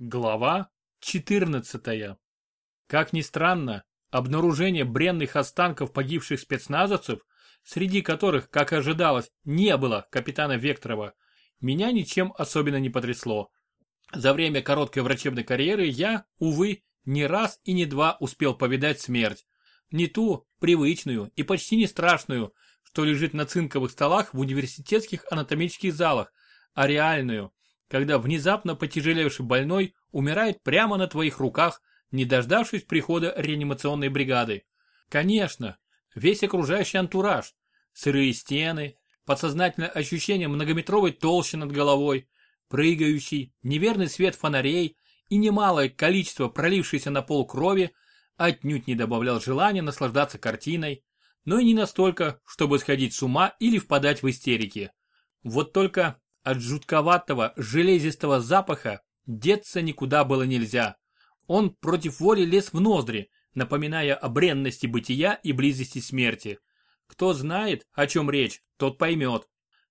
Глава 14. Как ни странно, обнаружение бренных останков погибших спецназовцев, среди которых, как ожидалось, не было капитана Векторова, меня ничем особенно не потрясло. За время короткой врачебной карьеры я, увы, не раз и не два успел повидать смерть. Не ту, привычную и почти не страшную, что лежит на цинковых столах в университетских анатомических залах, а реальную, когда внезапно потяжелевший больной умирает прямо на твоих руках, не дождавшись прихода реанимационной бригады. Конечно, весь окружающий антураж, сырые стены, подсознательное ощущение многометровой толщи над головой, прыгающий, неверный свет фонарей и немалое количество пролившейся на пол крови отнюдь не добавлял желания наслаждаться картиной, но и не настолько, чтобы сходить с ума или впадать в истерики. Вот только от жутковатого железистого запаха деться никуда было нельзя. Он против воли лез в ноздри, напоминая о бренности бытия и близости смерти. Кто знает, о чем речь, тот поймет.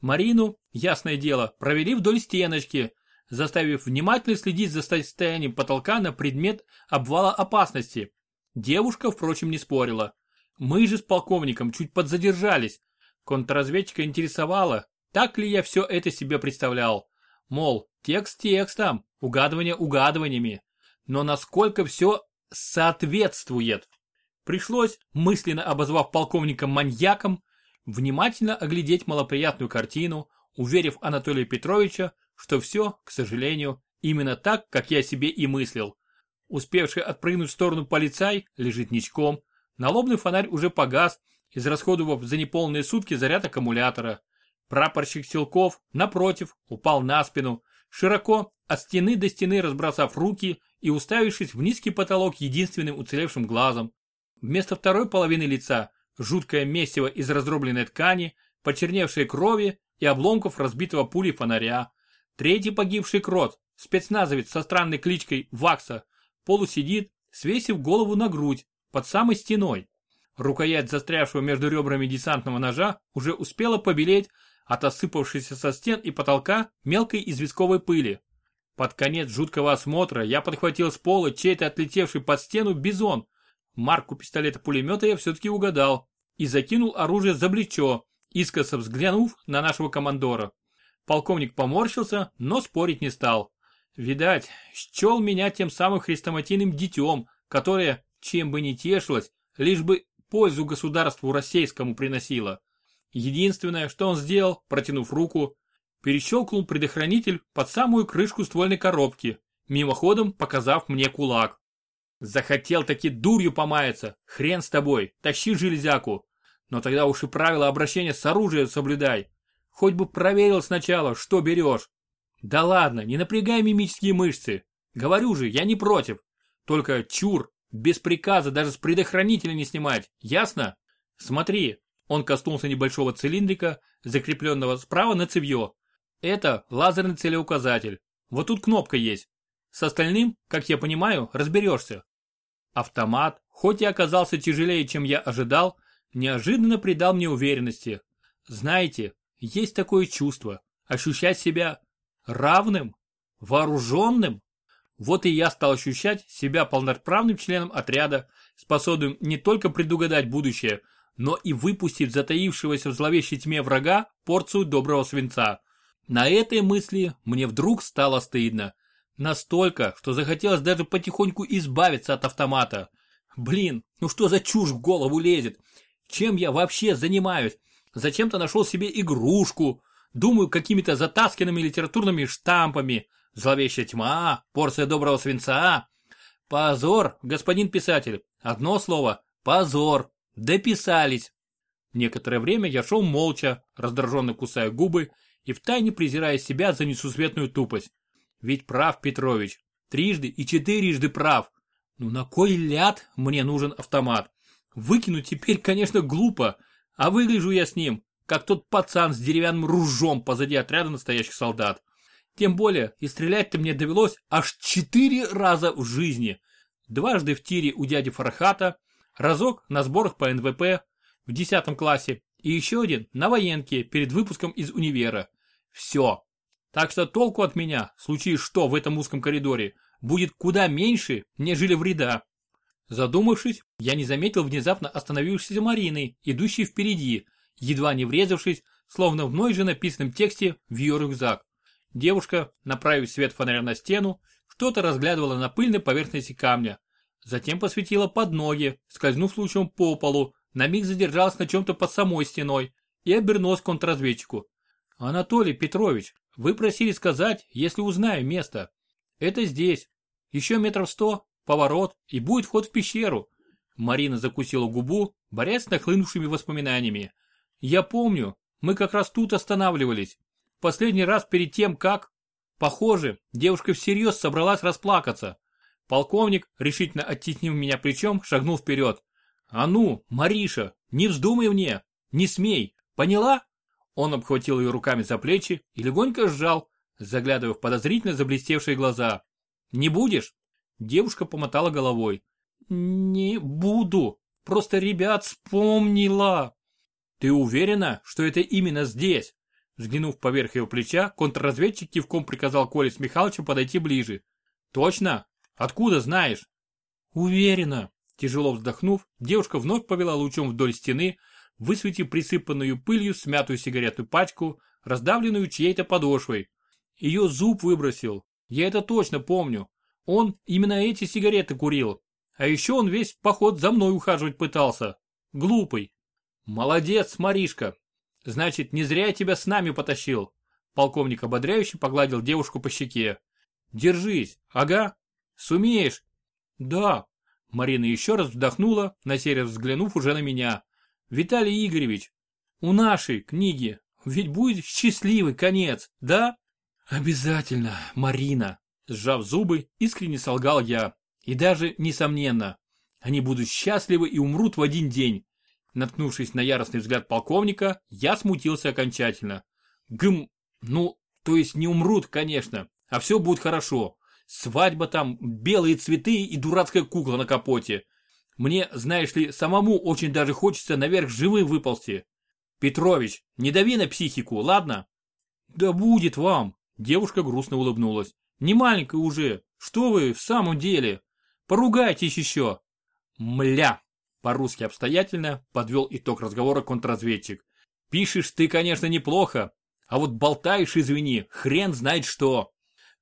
Марину, ясное дело, провели вдоль стеночки, заставив внимательно следить за состоянием потолка на предмет обвала опасности. Девушка, впрочем, не спорила. Мы же с полковником чуть подзадержались. Контрразведчика интересовало, так ли я все это себе представлял? Мол, текст текстом, угадывание угадываниями. Но насколько все соответствует? Пришлось, мысленно обозвав полковника маньяком, внимательно оглядеть малоприятную картину, уверив Анатолия Петровича, что все, к сожалению, именно так, как я себе и мыслил. Успевший отпрыгнуть в сторону полицай лежит ничком, налобный фонарь уже погас, израсходовав за неполные сутки заряд аккумулятора. Прапорщик Силков, напротив, упал на спину, широко от стены до стены разбросав руки и уставившись в низкий потолок единственным уцелевшим глазом. Вместо второй половины лица жуткое месиво из раздробленной ткани, почерневшей крови и обломков разбитого пули фонаря. Третий погибший крот, спецназовец со странной кличкой Вакса, полусидит, свесив голову на грудь, под самой стеной. Рукоять застрявшего между ребрами десантного ножа уже успела побелеть от осыпавшейся со стен и потолка мелкой известковой пыли. Под конец жуткого осмотра я подхватил с пола чей-то отлетевший под стену бизон. Марку пистолета-пулемета я все-таки угадал и закинул оружие за плечо, искоса взглянув на нашего командора. Полковник поморщился, но спорить не стал. Видать, счел меня тем самым хрестоматийным детем, которое, чем бы ни тешилось, лишь бы пользу государству российскому приносило. Единственное, что он сделал, протянув руку, перещелкнул предохранитель под самую крышку ствольной коробки, мимоходом показав мне кулак. Захотел таки дурью помаяться, хрен с тобой, тащи железяку. Но тогда уж и правила обращения с оружием соблюдай. Хоть бы проверил сначала, что берешь. Да ладно, не напрягай мимические мышцы. Говорю же, я не против. Только чур, без приказа даже с предохранителя не снимать, ясно? Смотри, он коснулся небольшого цилиндрика, закрепленного справа на цевье. Это лазерный целеуказатель. Вот тут кнопка есть. С остальным, как я понимаю, разберешься. Автомат, хоть и оказался тяжелее, чем я ожидал, неожиданно придал мне уверенности. Знаете, есть такое чувство, ощущать себя равным, вооруженным. Вот и я стал ощущать себя полноправным членом отряда, способным не только предугадать будущее, но и выпустить затаившегося в зловещей тьме врага порцию доброго свинца. На этой мысли мне вдруг стало стыдно. Настолько, что захотелось даже потихоньку избавиться от автомата. Блин, ну что за чушь в голову лезет? Чем я вообще занимаюсь? Зачем-то нашел себе игрушку. Думаю какими-то затасканными литературными штампами. Зловещая тьма, порция доброго свинца. Позор, господин писатель. Одно слово. Позор. Дописались. Некоторое время я шел молча, раздраженно кусая губы и втайне презирая себя за несусветную тупость. Ведь прав Петрович, трижды и четырежды прав. Ну на кой ляд мне нужен автомат? Выкинуть теперь, конечно, глупо, а выгляжу я с ним, как тот пацан с деревянным ружом позади отряда настоящих солдат. Тем более, и стрелять-то мне довелось аж четыре раза в жизни. Дважды в тире у дяди Фархата, разок на сборах по НВП в 10 классе и еще один на военке перед выпуском из универа. Все. Так что толку от меня, случись что в этом узком коридоре, будет куда меньше, нежели вреда. Задумавшись, я не заметил внезапно остановившейся Марины, идущей впереди, едва не врезавшись, словно в мной же написанном тексте, в ее рюкзак. Девушка, направив свет фонаря на стену, что-то разглядывала на пыльной поверхности камня. Затем посветила под ноги, скользнув лучом по полу, на миг задержалась на чем-то под самой стеной и обернулась к контрразведчику. «Анатолий Петрович, вы просили сказать, если узнаю место. Это здесь. Еще метров сто, поворот, и будет вход в пещеру. Марина закусила губу, борясь с нахлынувшими воспоминаниями. Я помню, мы как раз тут останавливались. Последний раз перед тем, как... Похоже, девушка всерьез собралась расплакаться. Полковник, решительно оттеснив меня плечом, шагнул вперед. «А ну, Мариша, не вздумай мне! Не смей! Поняла?» Он обхватил ее руками за плечи и легонько сжал, заглядывая в подозрительно заблестевшие глаза. «Не будешь?» Девушка помотала головой. «Не буду. Просто ребят вспомнила». «Ты уверена, что это именно здесь?» Взглянув поверх его плеча, контрразведчик кивком приказал Коле с подойти ближе. «Точно? Откуда знаешь?» «Уверена». Тяжело вздохнув, девушка вновь повела лучом вдоль стены, высветив присыпанную пылью смятую сигаретную пачку, раздавленную чьей-то подошвой. Ее зуб выбросил. Я это точно помню. Он именно эти сигареты курил. А еще он весь поход за мной ухаживать пытался. Глупый. Молодец, Маришка. Значит, не зря я тебя с нами потащил. Полковник ободряюще погладил девушку по щеке. Держись. Ага. Сумеешь? Да. Марина еще раз вздохнула, на сей раз взглянув уже на меня. Виталий Игоревич, у нашей книги ведь будет счастливый конец, да? Обязательно, Марина. Сжав зубы, искренне солгал я. И даже, несомненно, они будут счастливы и умрут в один день. Наткнувшись на яростный взгляд полковника, я смутился окончательно. Гм, ну, то есть не умрут, конечно, а все будет хорошо. Свадьба там, белые цветы и дурацкая кукла на капоте. Мне, знаешь ли, самому очень даже хочется наверх живым выползти. Петрович, не дави на психику, ладно? Да будет вам. Девушка грустно улыбнулась. Не маленькая уже. Что вы в самом деле? Поругайтесь еще. Мля. По-русски обстоятельно подвел итог разговора контрразведчик. Пишешь ты, конечно, неплохо, а вот болтаешь, извини, хрен знает что.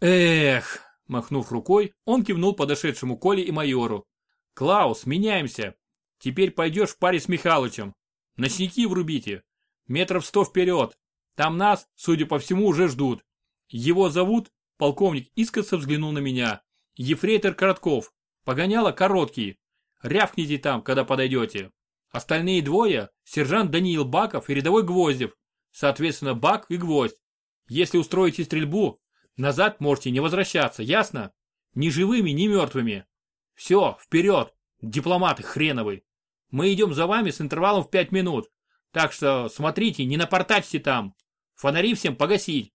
Эх, махнув рукой, он кивнул подошедшему Коле и майору. Клаус, меняемся. Теперь пойдешь в паре с Михалычем. Ночники врубите. Метров сто вперед. Там нас, судя по всему, уже ждут. Его зовут, полковник искоса взглянул на меня. Ефрейтор Коротков. Погоняло короткий. Рявкните там, когда подойдете. Остальные двое – сержант Даниил Баков и рядовой Гвоздев. Соответственно, Бак и Гвоздь. Если устроите стрельбу, назад можете не возвращаться, ясно? Ни живыми, ни мертвыми. Все, вперед, дипломаты хреновы. Мы идем за вами с интервалом в пять минут. Так что смотрите, не напортачьте там. Фонари всем погасить.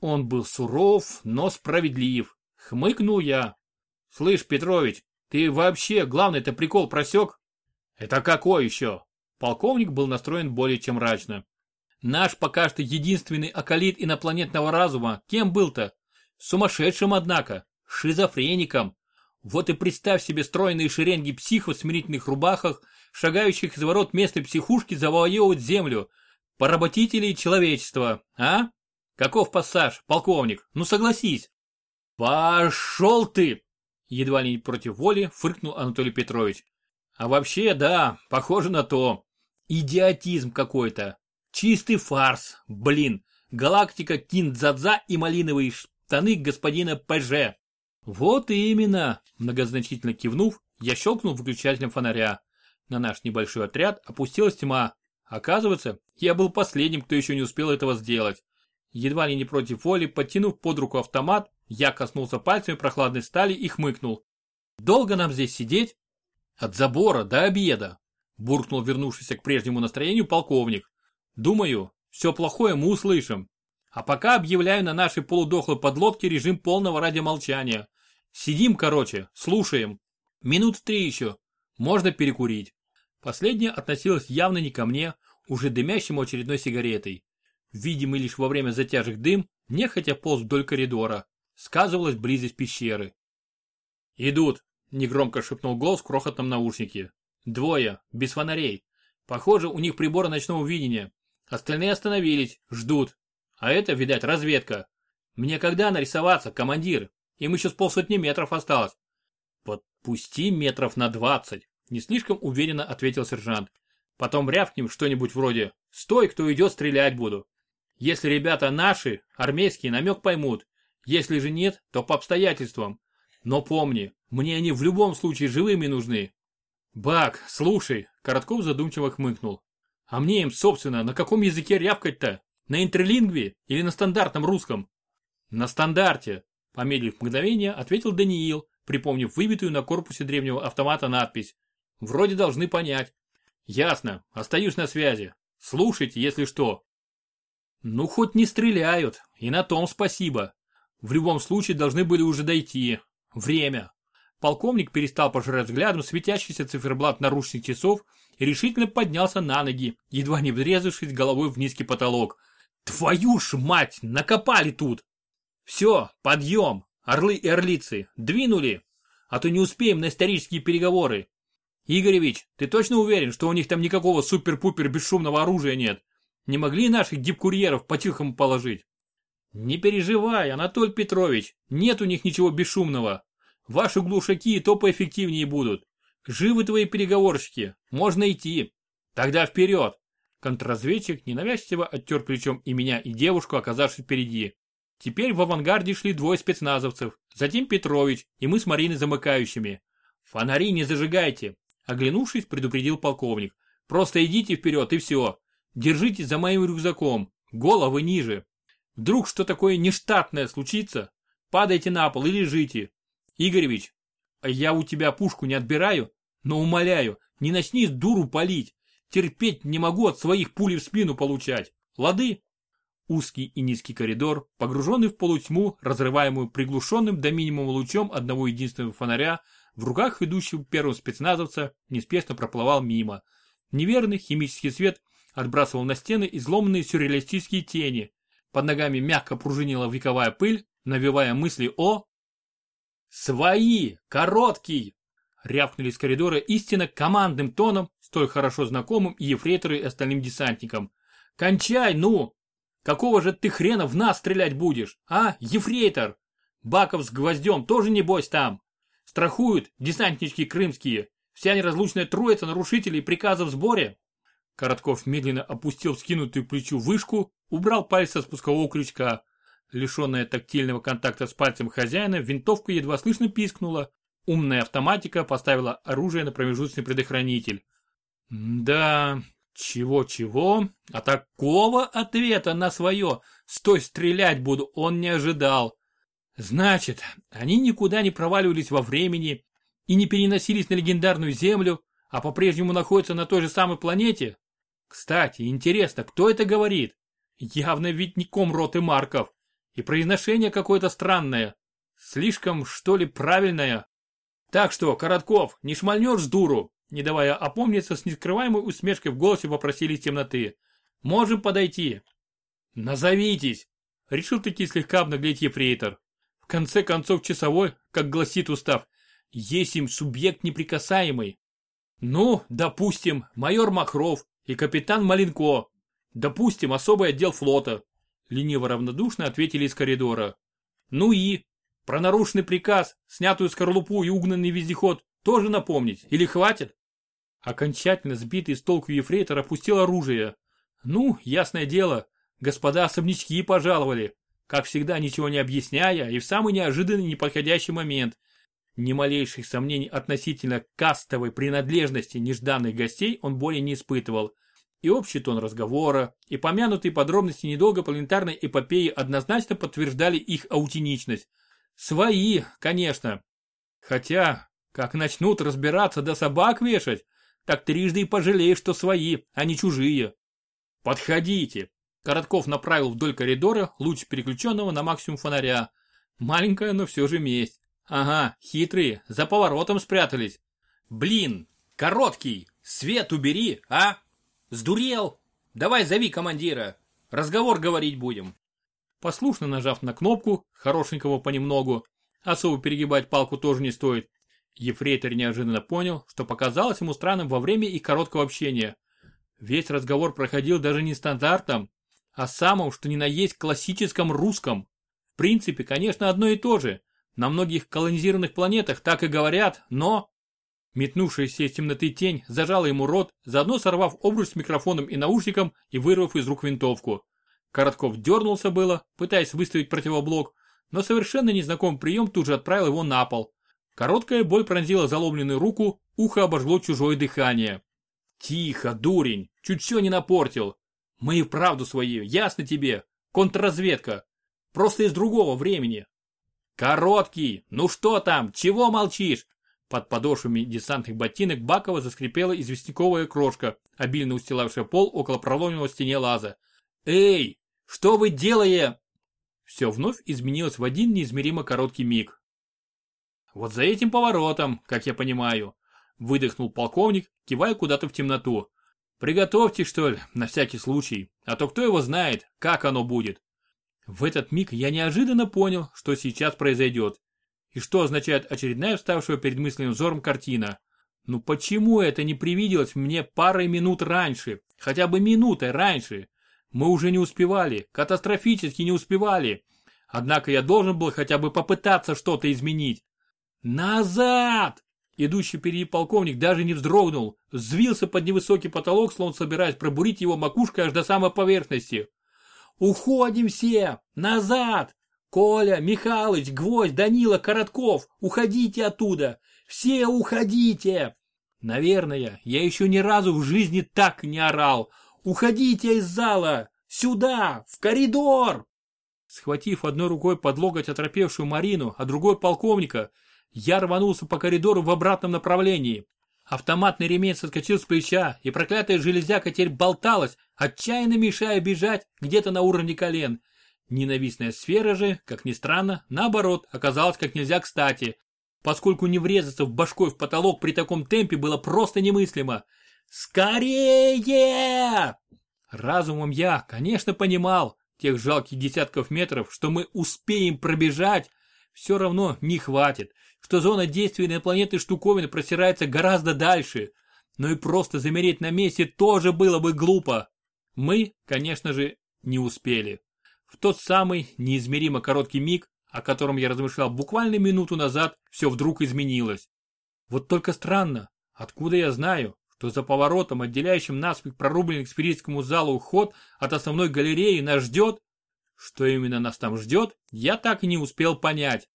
Он был суров, но справедлив. Хмыкнул я. Слышь, Петрович, ты вообще главный-то прикол просек? Это какой еще? Полковник был настроен более чем мрачно. Наш пока что единственный околит инопланетного разума, кем был-то? Сумасшедшим, однако, шизофреником. Вот и представь себе стройные шеренги психов в смирительных рубахах, шагающих из ворот местной психушки завоевывать землю. Поработителей человечества, а? Каков пассаж, полковник? Ну согласись. Пошел ты! Едва ли не против воли фыркнул Анатолий Петрович. А вообще, да, похоже на то. Идиотизм какой-то. Чистый фарс, блин. Галактика Киндзадза и малиновые штаны господина ПЖ. Вот именно, многозначительно кивнув, я щелкнул выключателем фонаря. На наш небольшой отряд опустилась тьма. Оказывается, я был последним, кто еще не успел этого сделать. Едва ли не против воли, подтянув под руку автомат, я коснулся пальцами прохладной стали и хмыкнул. «Долго нам здесь сидеть?» «От забора до обеда», – буркнул вернувшийся к прежнему настроению полковник. «Думаю, все плохое мы услышим. А пока объявляю на нашей полудохлой подлодке режим полного радиомолчания. Сидим, короче, слушаем. Минут три еще. Можно перекурить». Последняя относилась явно не ко мне, уже дымящему очередной сигаретой. Видимый лишь во время затяжек дым нехотя полз вдоль коридора. Сказывалась близость пещеры. «Идут!» – негромко шепнул голос в крохотном наушнике. «Двое, без фонарей. Похоже, у них приборы ночного видения. Остальные остановились, ждут. А это, видать, разведка. Мне когда нарисоваться, командир? Им еще с полсотни метров осталось». «Подпусти метров на двадцать», – не слишком уверенно ответил сержант. «Потом рявкнем что-нибудь вроде «Стой, кто идет, стрелять буду». Если ребята наши, армейские, намек поймут. Если же нет, то по обстоятельствам. Но помни, мне они в любом случае живыми нужны. Бак, слушай, Коротков задумчиво хмыкнул. А мне им, собственно, на каком языке рявкать-то? На интерлингве или на стандартном русском? На стандарте, помедлив мгновение, ответил Даниил, припомнив выбитую на корпусе древнего автомата надпись. Вроде должны понять. Ясно, остаюсь на связи. Слушайте, если что. Ну, хоть не стреляют, и на том спасибо. В любом случае должны были уже дойти. Время. Полковник перестал пожирать взглядом светящийся циферблат наручных часов и решительно поднялся на ноги, едва не врезавшись головой в низкий потолок. Твою ж мать, накопали тут! Все, подъем, орлы и орлицы, двинули, а то не успеем на исторические переговоры. Игоревич, ты точно уверен, что у них там никакого супер-пупер бесшумного оружия нет? Не могли наших дипкурьеров по-тихому положить? Не переживай, Анатолий Петрович, нет у них ничего бесшумного. Ваши глушаки то поэффективнее будут. Живы твои переговорщики, можно идти. Тогда вперед. Контрразведчик ненавязчиво оттер плечом и меня, и девушку, оказавшись впереди. Теперь в авангарде шли двое спецназовцев, затем Петрович и мы с Мариной замыкающими. Фонари не зажигайте. Оглянувшись, предупредил полковник. Просто идите вперед и все. Держитесь за моим рюкзаком. Головы ниже. Вдруг что такое нештатное случится, падайте на пол и лежите. Игоревич, я у тебя пушку не отбираю, но умоляю, не начни дуру палить. Терпеть не могу от своих пулей в спину получать. Лады? Узкий и низкий коридор, погруженный в полутьму, разрываемую приглушенным до минимума лучом одного единственного фонаря, в руках идущего первого спецназовца неспешно проплывал мимо. Неверный химический свет отбрасывал на стены изломанные сюрреалистические тени, под ногами мягко пружинила вековая пыль, навевая мысли о... «Свои! Короткий!» рявкнули из коридора истинно командным тоном, столь хорошо знакомым и ефрейтору и остальным десантникам. «Кончай, ну! Какого же ты хрена в нас стрелять будешь, а, ефрейтор? Баков с гвоздем тоже небось там. Страхуют десантнички крымские, вся неразлучная троица нарушителей приказа в сборе». Коротков медленно опустил скинутую плечу вышку, убрал палец со спускового крючка. Лишенная тактильного контакта с пальцем хозяина, винтовка едва слышно пискнула. Умная автоматика поставила оружие на промежуточный предохранитель. Да, чего-чего, а такого ответа на свое «стой, стрелять буду» он не ожидал. Значит, они никуда не проваливались во времени и не переносились на легендарную Землю, а по-прежнему находятся на той же самой планете? Кстати, интересно, кто это говорит? Явно ведь не комроты Марков. И произношение какое-то странное. Слишком, что ли, правильное. Так что, Коротков, не шмальнешь дуру? Не давая опомниться, с нескрываемой усмешкой в голосе попросили темноты. Можем подойти. Назовитесь. Решил таки слегка обнаглеть ефрейтор. В конце концов часовой, как гласит устав, есть им субъект неприкасаемый. Ну, допустим, майор Махров и капитан Маленко. Допустим, особый отдел флота. Лениво-равнодушно ответили из коридора. Ну и? Про нарушенный приказ, снятую скорлупу и угнанный вездеход тоже напомнить? Или хватит? Окончательно сбитый с толку ефрейтор опустил оружие. Ну, ясное дело, господа особнячки пожаловали. Как всегда, ничего не объясняя и в самый неожиданный неподходящий момент. Ни малейших сомнений относительно кастовой принадлежности нежданных гостей он более не испытывал. И общий тон разговора, и помянутые подробности недолго планетарной эпопеи однозначно подтверждали их аутеничность. Свои, конечно. Хотя, как начнут разбираться да собак вешать, так трижды и пожалеешь, что свои, а не чужие. Подходите. Коротков направил вдоль коридора луч переключенного на максимум фонаря. Маленькая, но все же месть. Ага, хитрые, за поворотом спрятались. Блин, короткий, свет убери, а? Сдурел? Давай зови командира. Разговор говорить будем. Послушно нажав на кнопку, хорошенького понемногу, особо перегибать палку тоже не стоит, Ефрейтор неожиданно понял, что показалось ему странным во время их короткого общения. Весь разговор проходил даже не стандартом, а самым, что ни на есть, классическом русском. В принципе, конечно, одно и то же. На многих колонизированных планетах так и говорят, но... Метнувшаяся из темноты тень зажала ему рот, заодно сорвав обруч с микрофоном и наушником и вырвав из рук винтовку. Коротков дернулся было, пытаясь выставить противоблок, но совершенно незнакомый прием тут же отправил его на пол. Короткая боль пронзила заломленную руку, ухо обожгло чужое дыхание. Тихо, дурень, чуть все не напортил. Мы и вправду свои, ясно тебе. Контрразведка. Просто из другого времени. Короткий, ну что там, чего молчишь? Под подошвами десантных ботинок Бакова заскрипела известняковая крошка, обильно устилавшая пол около проломленного стене лаза. «Эй, что вы делаете?» Все вновь изменилось в один неизмеримо короткий миг. «Вот за этим поворотом, как я понимаю», выдохнул полковник, кивая куда-то в темноту. «Приготовьте, что ли, на всякий случай, а то кто его знает, как оно будет». В этот миг я неожиданно понял, что сейчас произойдет и что означает очередная вставшая перед мысленным взором картина. Ну почему это не привиделось мне парой минут раньше, хотя бы минутой раньше? Мы уже не успевали, катастрофически не успевали. Однако я должен был хотя бы попытаться что-то изменить. Назад! Идущий впереди полковник даже не вздрогнул, взвился под невысокий потолок, словно собираясь пробурить его макушкой аж до самой поверхности. «Уходим все! Назад! Коля, Михалыч, Гвоздь, Данила, Коротков, уходите оттуда! Все уходите!» Наверное, я еще ни разу в жизни так не орал. «Уходите из зала! Сюда! В коридор!» Схватив одной рукой под локоть оторопевшую Марину, а другой полковника, я рванулся по коридору в обратном направлении. Автоматный ремень соскочил с плеча, и проклятая железяка теперь болталась, отчаянно мешая бежать где-то на уровне колен. Ненавистная сфера же, как ни странно, наоборот, оказалась как нельзя кстати, поскольку не врезаться в башкой в потолок при таком темпе было просто немыслимо. «Скорее!» Разумом я, конечно, понимал, тех жалких десятков метров, что мы успеем пробежать, все равно не хватит, что зона действия инопланетной штуковины простирается гораздо дальше, но и просто замереть на месте тоже было бы глупо. Мы, конечно же, не успели. В тот самый неизмеримо короткий миг, о котором я размышлял буквально минуту назад, все вдруг изменилось. Вот только странно, откуда я знаю, что за поворотом, отделяющим наспех прорубленный к спиритскому залу ход от основной галереи, нас ждет? Что именно нас там ждет, я так и не успел понять.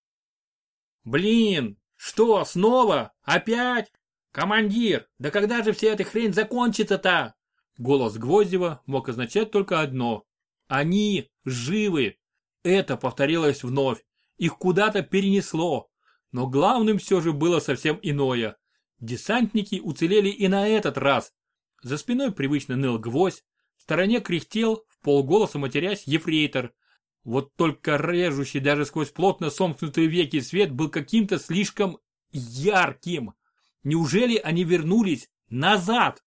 Блин, что, снова? Опять? Командир, да когда же вся эта хрень закончится-то? Голос Гвоздева мог означать только одно. Они живы. Это повторилось вновь. Их куда-то перенесло. Но главным все же было совсем иное. Десантники уцелели и на этот раз. За спиной привычно ныл гвоздь. В стороне кряхтел, в полголоса матерясь, ефрейтор. Вот только режущий даже сквозь плотно сомкнутые веки свет был каким-то слишком ярким. Неужели они вернулись назад?